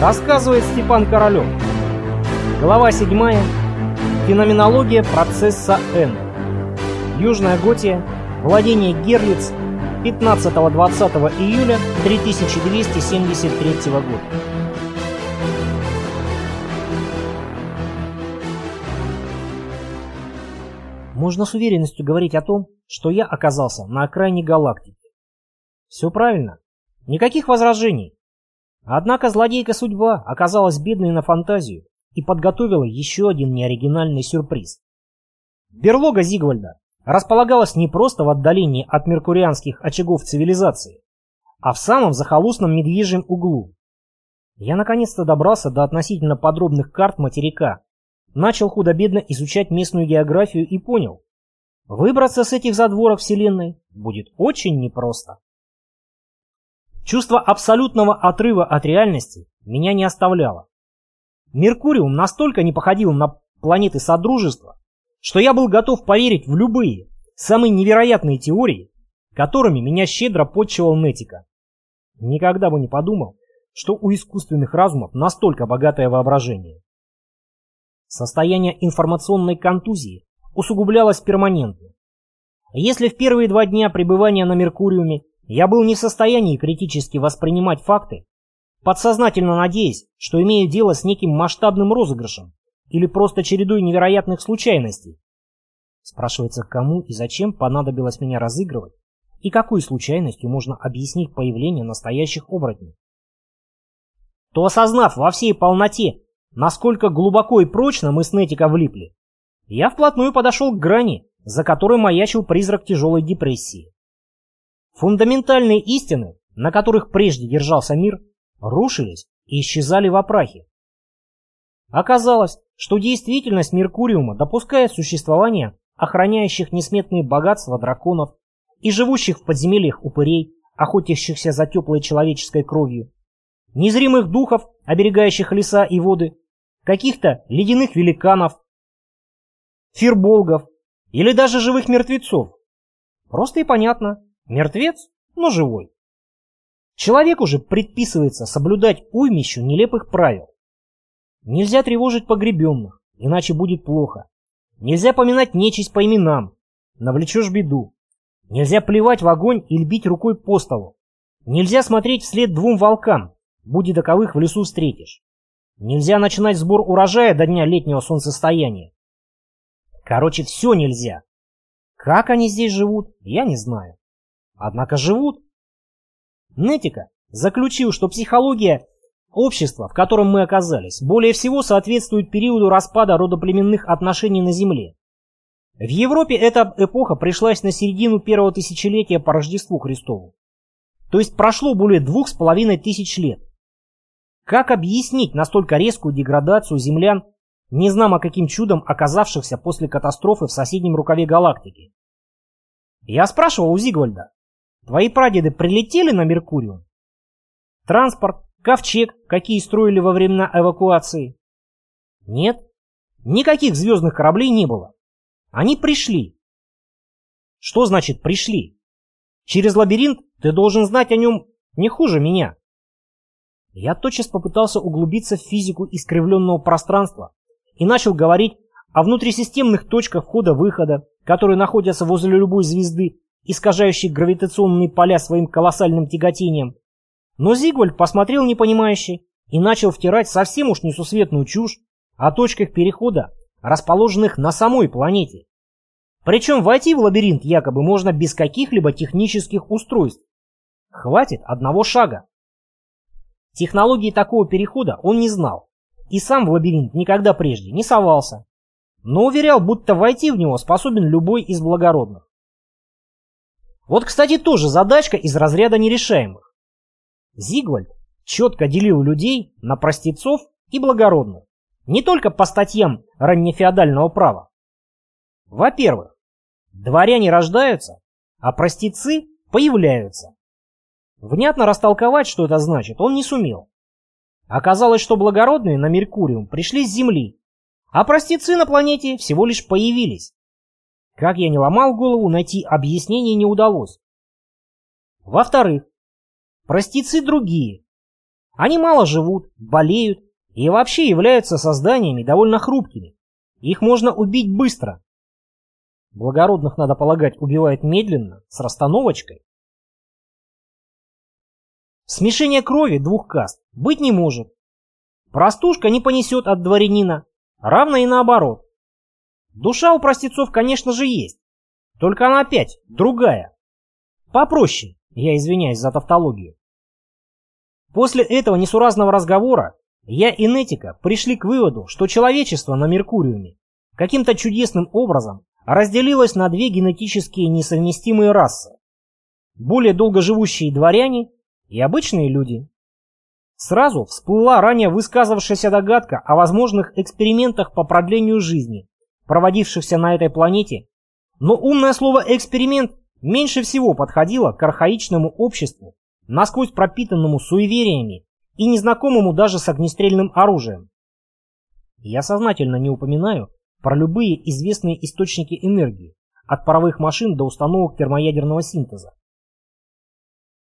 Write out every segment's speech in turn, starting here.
Рассказывает Степан Королев. Глава 7. Феноменология процесса N. Южная Готия. Владение Герлиц. 15-20 июля 3273 года. Можно с уверенностью говорить о том, что я оказался на окраине галактики. Все правильно. Никаких возражений. Однако злодейка судьба оказалась бедной на фантазию и подготовила еще один неоригинальный сюрприз. Берлога Зигвальда располагалась не просто в отдалении от меркурианских очагов цивилизации, а в самом захолустном медвежьем углу. Я наконец-то добрался до относительно подробных карт материка, начал худо-бедно изучать местную географию и понял, выбраться с этих задворок Вселенной будет очень непросто. Чувство абсолютного отрыва от реальности меня не оставляло. Меркуриум настолько не походил на планеты Содружества, что я был готов поверить в любые, самые невероятные теории, которыми меня щедро подчивал Нетика. Никогда бы не подумал, что у искусственных разумов настолько богатое воображение. Состояние информационной контузии усугублялось перманентно. Если в первые два дня пребывания на Меркуриуме я был не в состоянии критически воспринимать факты, подсознательно надеясь, что имею дело с неким масштабным розыгрышем или просто чередой невероятных случайностей. Спрашивается, кому и зачем понадобилось меня разыгрывать, и какой случайностью можно объяснить появление настоящих оборотней. То осознав во всей полноте, насколько глубоко и прочно мы с Нетика влипли, я вплотную подошел к грани, за которой маячил призрак тяжелой депрессии. Фундаментальные истины, на которых прежде держался мир, рушились и исчезали в опрахе. Оказалось, что действительность Меркуриума допускает существование охраняющих несметные богатства драконов и живущих в подземельях упырей, охотящихся за теплой человеческой кровью, незримых духов, оберегающих леса и воды, каких-то ледяных великанов, фирболгов или даже живых мертвецов. Просто и понятно, Мертвец, но живой. Человеку же предписывается соблюдать уймищу нелепых правил. Нельзя тревожить погребенных, иначе будет плохо. Нельзя поминать нечисть по именам, навлечешь беду. Нельзя плевать в огонь и льбить рукой по столу. Нельзя смотреть вслед двум волкам, будь таковых в лесу встретишь. Нельзя начинать сбор урожая до дня летнего солнцестояния. Короче, все нельзя. Как они здесь живут, я не знаю. Однако живут. Нетика заключил, что психология общества, в котором мы оказались, более всего соответствует периоду распада родоплеменных отношений на Земле. В Европе эта эпоха пришлась на середину первого тысячелетия по Рождеству Христову. То есть прошло более двух с половиной тысяч лет. Как объяснить настолько резкую деградацию землян, незнамо каким чудом оказавшихся после катастрофы в соседнем рукаве галактики? Я спрашивал у Зигвальда, Твои прадеды прилетели на Меркуриум? Транспорт, ковчег, какие строили во времена эвакуации? Нет, никаких звездных кораблей не было. Они пришли. Что значит пришли? Через лабиринт ты должен знать о нем не хуже меня. Я тотчас попытался углубиться в физику искривленного пространства и начал говорить о внутрисистемных точках входа-выхода, которые находятся возле любой звезды искажающий гравитационные поля своим колоссальным тяготением. Но Зигвальд посмотрел непонимающе и начал втирать совсем уж несусветную чушь о точках перехода, расположенных на самой планете. Причем войти в лабиринт якобы можно без каких-либо технических устройств. Хватит одного шага. Технологии такого перехода он не знал и сам в лабиринт никогда прежде не совался, но уверял, будто войти в него способен любой из благородных. Вот, кстати, тоже задачка из разряда нерешаемых. Зигвальд четко делил людей на простецов и благородных, не только по статьям раннефеодального права. Во-первых, дворяне рождаются, а простецы появляются. Внятно растолковать, что это значит, он не сумел. Оказалось, что благородные на Меркуриум пришли с Земли, а простецы на планете всего лишь появились. Как я не ломал голову, найти объяснение не удалось. Во-вторых, простецы другие. Они мало живут, болеют и вообще являются созданиями довольно хрупкими. Их можно убить быстро. Благородных, надо полагать, убивают медленно, с расстановочкой. Смешение крови двух каст быть не может. Простушка не понесет от дворянина, равно и наоборот. Душа у простецов, конечно же, есть, только она опять другая. Попроще, я извиняюсь за тавтологию. После этого несуразного разговора я и Нетика пришли к выводу, что человечество на Меркуриуме каким-то чудесным образом разделилось на две генетически несовместимые расы. Более долгоживущие дворяне и обычные люди. Сразу всплыла ранее высказывавшаяся догадка о возможных экспериментах по продлению жизни, проводившихся на этой планете, но умное слово «эксперимент» меньше всего подходило к архаичному обществу, насквозь пропитанному суевериями и незнакомому даже с огнестрельным оружием. Я сознательно не упоминаю про любые известные источники энергии, от паровых машин до установок термоядерного синтеза.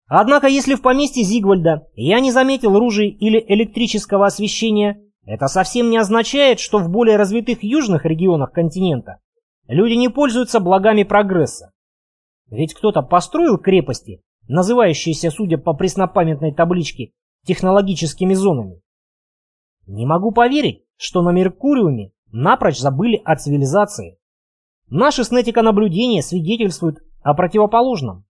Однако, если в поместье Зигвальда я не заметил ружей или электрического освещения, это совсем не означает, что в более развитых южных регионах континента люди не пользуются благами прогресса. Ведь кто-то построил крепости, называющиеся, судя по преснопамятной табличке, технологическими зонами. Не могу поверить, что на Меркуриуме напрочь забыли о цивилизации. Наши снетиконаблюдения свидетельствуют о противоположном.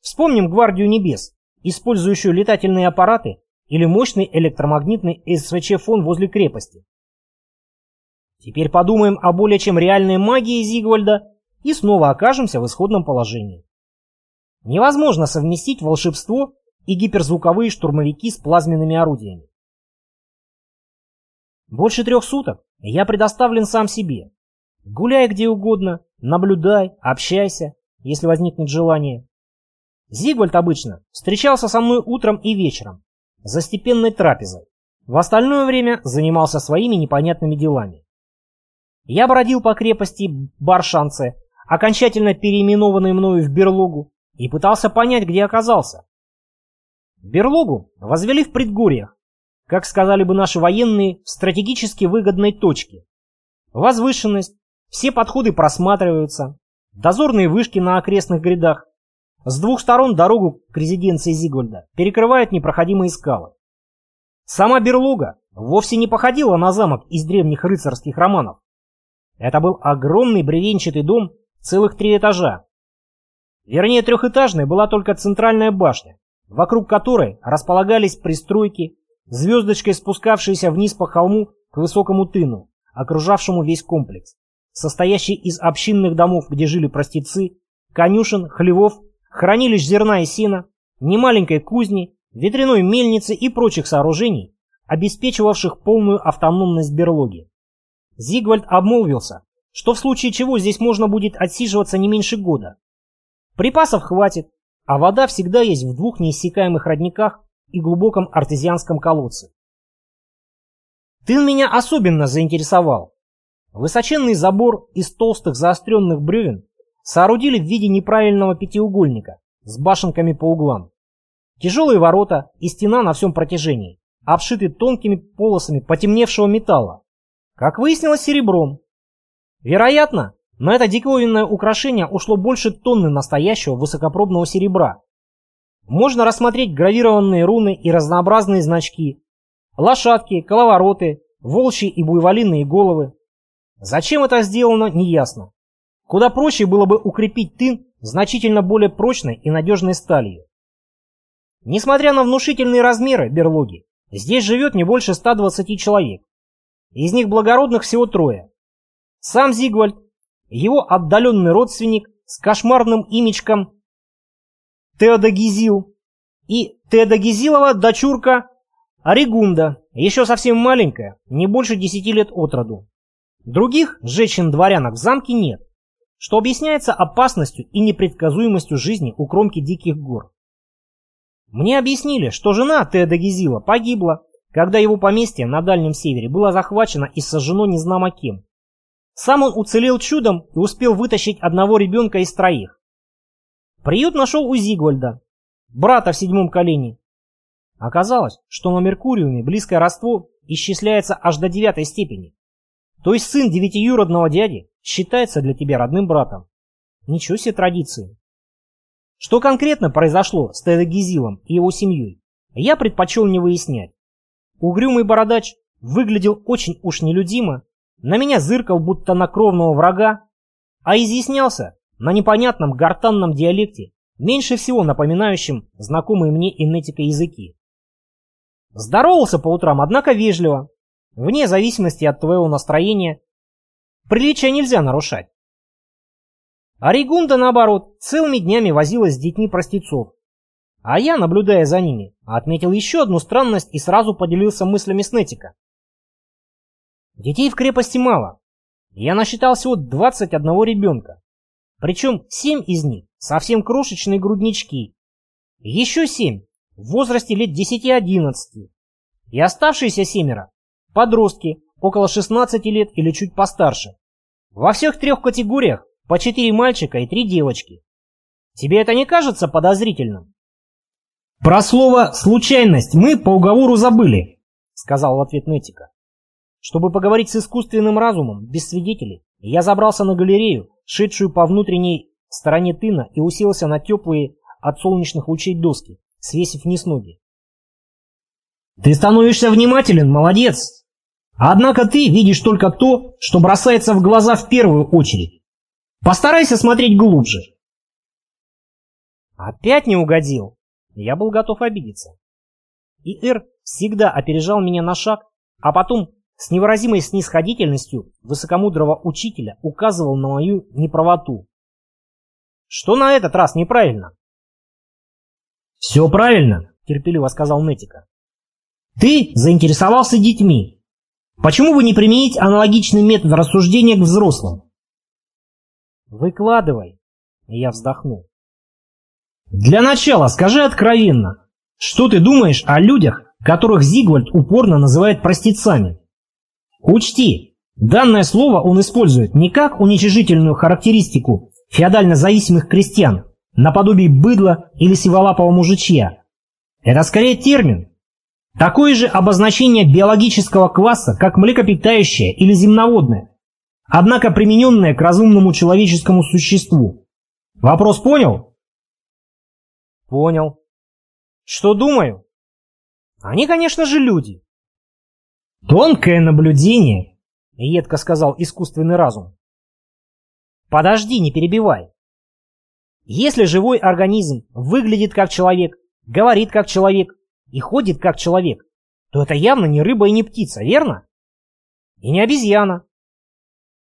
Вспомним Гвардию Небес, использующую летательные аппараты или мощный электромагнитный СВЧ-фон возле крепости. Теперь подумаем о более чем реальной магии Зигвальда и снова окажемся в исходном положении. Невозможно совместить волшебство и гиперзвуковые штурмовики с плазменными орудиями. Больше трех суток я предоставлен сам себе. Гуляй где угодно, наблюдай, общайся, если возникнет желание. Зигвальд обычно встречался со мной утром и вечером, за степенной трапезой. В остальное время занимался своими непонятными делами. Я бродил по крепости Баршанце, окончательно переименованной мною в берлогу, и пытался понять, где оказался. Берлогу возвели в предгорьях, как сказали бы наши военные, в стратегически выгодной точке. Возвышенность, все подходы просматриваются, дозорные вышки на окрестных грядах, с двух сторон дорогу к резиденции Зигвальда перекрывают непроходимые скалы. Сама берлога вовсе не походила на замок из древних рыцарских романов. Это был огромный бревенчатый дом, целых три этажа. Вернее, трехэтажной была только центральная башня, вокруг которой располагались пристройки, звездочкой спускавшиеся вниз по холму к высокому тыну, окружавшему весь комплекс, состоящий из общинных домов, где жили простецы, конюшен, хлевов хранилищ зерна и сена, немаленькой кузни, ветряной мельницы и прочих сооружений, обеспечивавших полную автономность берлоги. Зигвальд обмолвился, что в случае чего здесь можно будет отсиживаться не меньше года. Припасов хватит, а вода всегда есть в двух неиссякаемых родниках и глубоком артезианском колодце. Тын меня особенно заинтересовал. Высоченный забор из толстых заостренных бревен соорудили в виде неправильного пятиугольника с башенками по углам. Тяжелые ворота и стена на всем протяжении, обшиты тонкими полосами потемневшего металла. Как выяснилось, серебром. Вероятно, на это диковинное украшение ушло больше тонны настоящего высокопробного серебра. Можно рассмотреть гравированные руны и разнообразные значки. Лошадки, коловороты, волчьи и буйволиные головы. Зачем это сделано, неясно. Куда проще было бы укрепить тын значительно более прочной и надежной сталью. Несмотря на внушительные размеры берлоги, здесь живет не больше 120 человек. Из них благородных всего трое. Сам Зигвальд, его отдаленный родственник с кошмарным имечком Теодогизил и Теодогизилова дочурка Оригунда, еще совсем маленькая, не больше 10 лет от роду. Других женщин-дворянок в замке нет что объясняется опасностью и непредсказуемостью жизни у кромки диких гор. Мне объяснили, что жена Теда Гизила погибла, когда его поместье на Дальнем Севере было захвачено и сожжено незнамо кем. Сам он уцелел чудом и успел вытащить одного ребенка из троих. Приют нашел у Зигвальда, брата в седьмом колене. Оказалось, что на Меркуриуме близкое родство исчисляется аж до девятой степени. То есть сын девятиюродного дяди считается для тебя родным братом. Ничего себе традиции. Что конкретно произошло с Тедо Гизилом и его семьей, я предпочел не выяснять. Угрюмый бородач выглядел очень уж нелюдимо, на меня зыркал будто на кровного врага, а изъяснялся на непонятном гортанном диалекте, меньше всего напоминающем знакомые мне инетика языки. Здоровался по утрам, однако вежливо, вне зависимости от твоего настроения. Приличия нельзя нарушать. А Ригунда, наоборот, целыми днями возилась с детьми простецов. А я, наблюдая за ними, отметил еще одну странность и сразу поделился мыслями с Нетика. Детей в крепости мало. Я насчитал всего 21 ребенка. Причем 7 из них совсем крошечные груднички. Еще 7 в возрасте лет 10-11. И оставшиеся семеро – подростки, около 16 лет или чуть постарше. Во всех трех категориях по четыре мальчика и три девочки. Тебе это не кажется подозрительным? Про слово «случайность» мы по уговору забыли, сказал в ответ Нетика. Чтобы поговорить с искусственным разумом, без свидетелей, я забрался на галерею, шедшую по внутренней стороне тына и уселся на теплые от солнечных лучей доски, свесив вниз ноги. «Ты становишься внимателен, молодец! Однако ты видишь только то, что бросается в глаза в первую очередь. Постарайся смотреть глубже. Опять не угодил. Я был готов обидеться. И Эр всегда опережал меня на шаг, а потом с невыразимой снисходительностью высокомудрого учителя указывал на мою неправоту. Что на этот раз неправильно? «Все правильно», — терпеливо сказал Нетика. «Ты заинтересовался детьми. Почему бы не применить аналогичный метод рассуждения к взрослым? «Выкладывай!» Я вздохнул. «Для начала скажи откровенно, что ты думаешь о людях, которых Зигвальд упорно называет простецами? Учти, данное слово он использует не как уничижительную характеристику феодально зависимых крестьян, наподобие быдла или сиволапого мужичья. Это скорее термин. Такое же обозначение биологического класса, как млекопитающее или земноводное однако примененное к разумному человеческому существу. Вопрос понял? Понял. Что думаю? Они, конечно же, люди. Тонкое наблюдение, едко сказал искусственный разум. Подожди, не перебивай. Если живой организм выглядит как человек, говорит как человек и ходит как человек, то это явно не рыба и не птица, верно? И не обезьяна.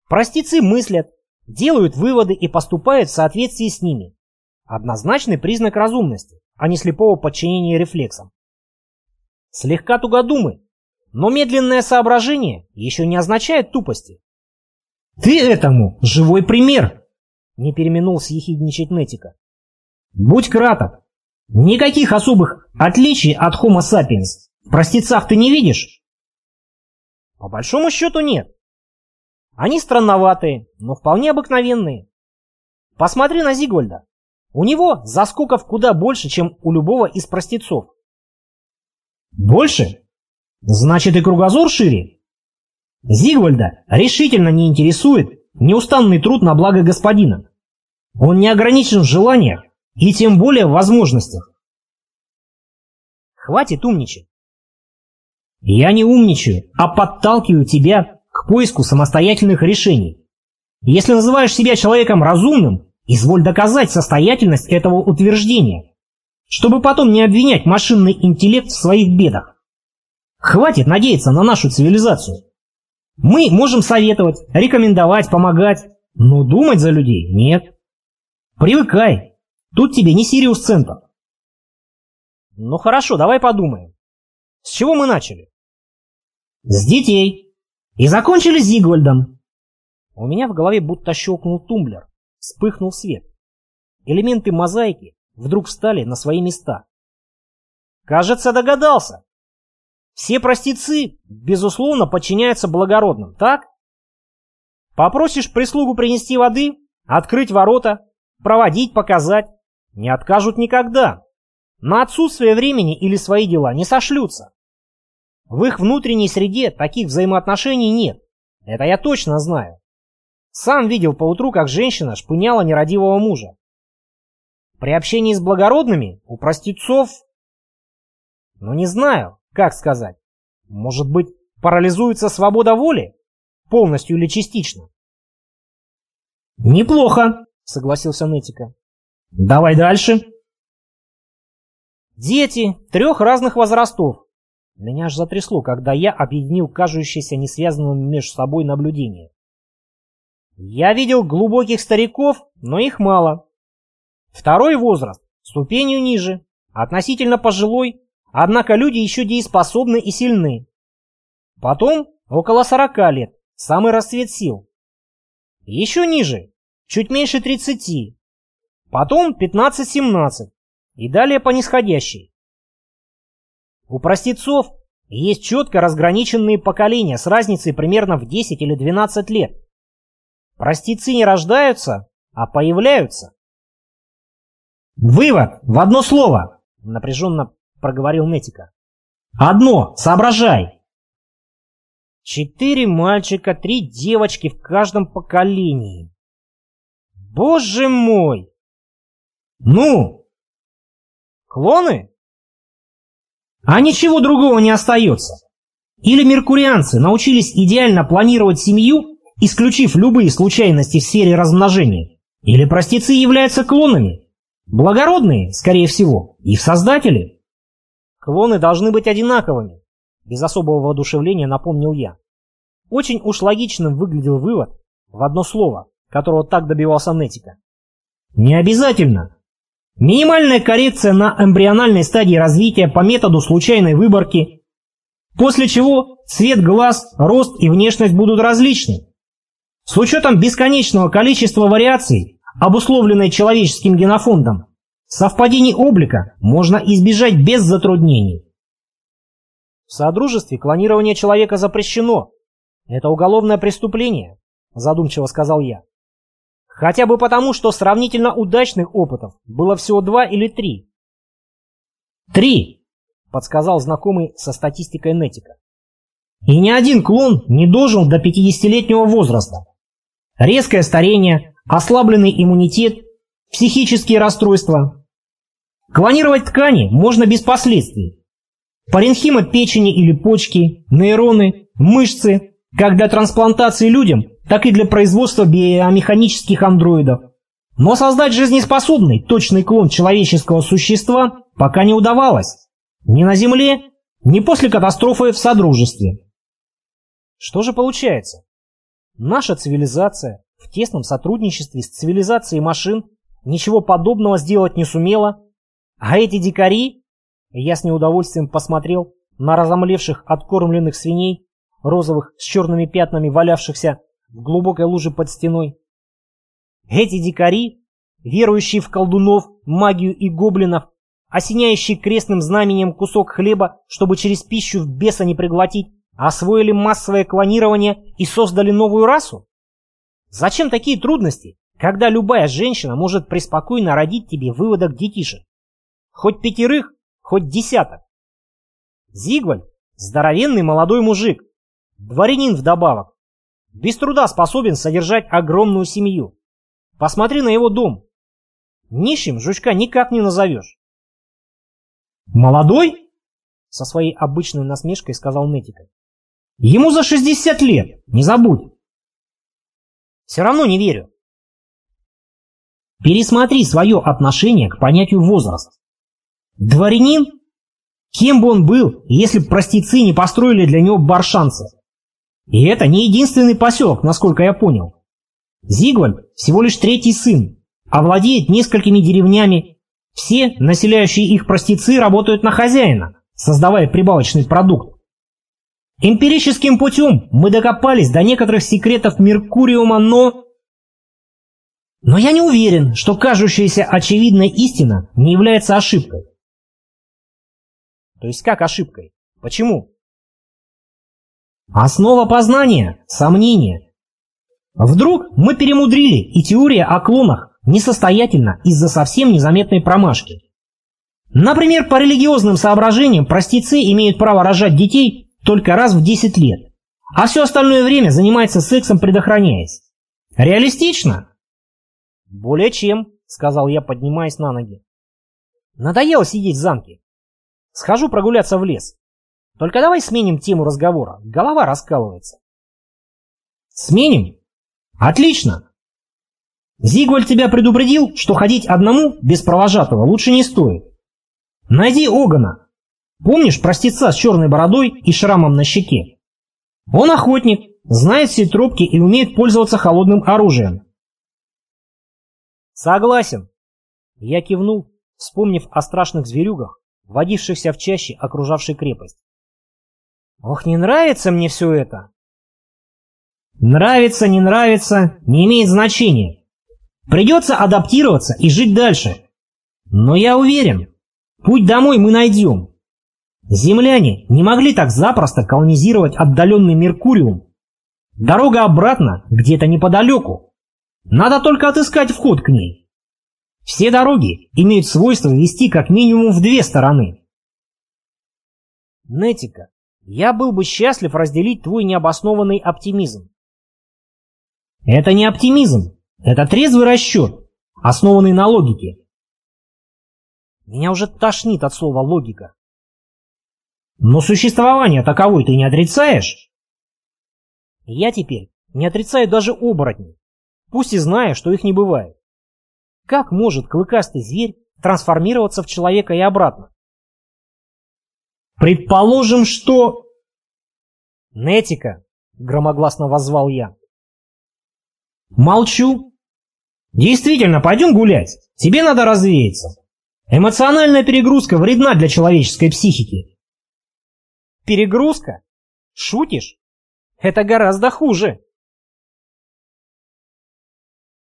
Простецы мыслят, делают выводы и поступают в соответствии с ними. Однозначный признак разумности, а не слепого подчинения рефлексам. Слегка тугодумы, но медленное соображение еще не означает тупости. «Ты этому живой пример!» — не переменулся ехидничать Нетика. «Будь краток. Никаких особых отличий от Homo sapiens в простецах ты не видишь?» «По большому счету нет. Они странноватые, но вполне обыкновенные. Посмотри на Зигвальда. У него заскоков куда больше, чем у любого из простецов. Больше? Значит и кругозор шире? Зигвальда решительно не интересует неустанный труд на благо господина. Он не ограничен в желаниях и тем более в возможностях. Хватит умничать. Я не умничаю, а подталкиваю тебя к поиску самостоятельных решений. Если называешь себя человеком разумным, изволь доказать состоятельность этого утверждения, чтобы потом не обвинять машинный интеллект в своих бедах. Хватит надеяться на нашу цивилизацию. Мы можем советовать, рекомендовать, помогать, но думать за людей нет. Привыкай, тут тебе не Сириус Центр. Ну хорошо, давай подумаем. С чего мы начали? С детей. И закончили Зигвальдом. У меня в голове будто щелкнул тумблер, вспыхнул свет. Элементы мозаики вдруг встали на свои места. Кажется, догадался. Все простецы, безусловно, подчиняются благородным, так? Попросишь прислугу принести воды, открыть ворота, проводить, показать. Не откажут никогда. на отсутствие времени или свои дела не сошлются. В их внутренней среде таких взаимоотношений нет. Это я точно знаю. Сам видел поутру, как женщина шпыняла нерадивого мужа. При общении с благородными у простецов... Ну не знаю, как сказать. Может быть, парализуется свобода воли? Полностью или частично? Неплохо, согласился Нетика. Давай дальше. Дети трех разных возрастов. Меня аж затрясло, когда я объединил кажущиеся несвязанными между собой наблюдения. Я видел глубоких стариков, но их мало. Второй возраст ступенью ниже, относительно пожилой, однако люди еще дееспособны и сильны. Потом около 40 лет, самый расцвет сил. Еще ниже, чуть меньше 30. Потом 15-17 и далее по нисходящей. У простецов есть четко разграниченные поколения с разницей примерно в 10 или 12 лет. Простецы не рождаются, а появляются. «Вывод! В одно слово!» — напряженно проговорил Нетика. «Одно! Соображай!» Четыре мальчика, три девочки в каждом поколении. Боже мой! Ну? Клоны? А ничего другого не остается. Или меркурианцы научились идеально планировать семью, исключив любые случайности в сфере размножения, или простецы являются клонами. Благородные, скорее всего, их создатели. Клоны должны быть одинаковыми, без особого воодушевления напомнил я. Очень уж логичным выглядел вывод в одно слово, которого так добивался Нетика. Не обязательно. Минимальная коррекция на эмбриональной стадии развития по методу случайной выборки, после чего цвет глаз, рост и внешность будут различны. С учетом бесконечного количества вариаций, обусловленной человеческим генофондом, совпадений облика можно избежать без затруднений. В Содружестве клонирование человека запрещено. Это уголовное преступление, задумчиво сказал я. Хотя бы потому, что сравнительно удачных опытов было всего два или три. Три, подсказал знакомый со статистикой Нетика. И ни один клон не дожил до 50-летнего возраста. Резкое старение, ослабленный иммунитет, психические расстройства. Клонировать ткани можно без последствий. Паренхима печени или почки, нейроны, мышцы, как для трансплантации людям, так и для производства биомеханических андроидов. Но создать жизнеспособный, точный клон человеческого существа пока не удавалось. Ни на Земле, ни после катастрофы в Содружестве. Что же получается? Наша цивилизация в тесном сотрудничестве с цивилизацией машин ничего подобного сделать не сумела, а эти дикари, я с неудовольствием посмотрел на разомлевших откормленных свиней, розовых с черными пятнами валявшихся в глубокой луже под стеной. Эти дикари, верующие в колдунов, магию и гоблинов, осеняющие крестным знаменем кусок хлеба, чтобы через пищу в беса не приглотить, освоили массовое клонирование и создали новую расу? Зачем такие трудности, когда любая женщина может преспокойно родить тебе выводок детишек? Хоть пятерых, хоть десяток. Зигваль – здоровенный молодой мужик, дворянин вдобавок, без труда способен содержать огромную семью. Посмотри на его дом. Нищим жучка никак не назовешь. «Молодой?» — со своей обычной насмешкой сказал Нетика. «Ему за 60 лет, не забудь». «Все равно не верю». Пересмотри свое отношение к понятию возраст. Дворянин? Кем бы он был, если б простецы не построили для него баршанцы? И это не единственный поселок, насколько я понял. Зигвальд всего лишь третий сын, а владеет несколькими деревнями. Все, населяющие их простецы, работают на хозяина, создавая прибавочный продукт. Эмпирическим путем мы докопались до некоторых секретов Меркуриума, но... Но я не уверен, что кажущаяся очевидная истина не является ошибкой. То есть как ошибкой? Почему? Основа познания – сомнения. Вдруг мы перемудрили, и теория о клонах несостоятельна из-за совсем незаметной промашки. Например, по религиозным соображениям простецы имеют право рожать детей только раз в 10 лет, а все остальное время занимается сексом, предохраняясь. Реалистично? Более чем, сказал я, поднимаясь на ноги. Надоело сидеть в замке. Схожу прогуляться в лес. Только давай сменим тему разговора. Голова раскалывается. Сменим? Отлично. Зигваль тебя предупредил, что ходить одному без провожатого лучше не стоит. Найди Огана. Помнишь простеца с черной бородой и шрамом на щеке? Он охотник, знает все тропки и умеет пользоваться холодным оружием. Согласен. Я кивнул, вспомнив о страшных зверюгах, водившихся в чаще, окружавшей крепость. Ох, не нравится мне все это. Нравится, не нравится, не имеет значения. Придется адаптироваться и жить дальше. Но я уверен, путь домой мы найдем. Земляне не могли так запросто колонизировать отдаленный Меркуриум. Дорога обратно где-то неподалеку. Надо только отыскать вход к ней. Все дороги имеют свойство вести как минимум в две стороны. Нетика, я был бы счастлив разделить твой необоснованный оптимизм. Это не оптимизм, это трезвый расчет, основанный на логике. Меня уже тошнит от слова «логика». Но существование таковой ты не отрицаешь? Я теперь не отрицаю даже оборотней, пусть и знаю, что их не бывает. Как может клыкастый зверь трансформироваться в человека и обратно? Предположим, что... Нетика, громогласно воззвал я. Молчу. Действительно, пойдем гулять. Тебе надо развеяться. Эмоциональная перегрузка вредна для человеческой психики. Перегрузка? Шутишь? Это гораздо хуже.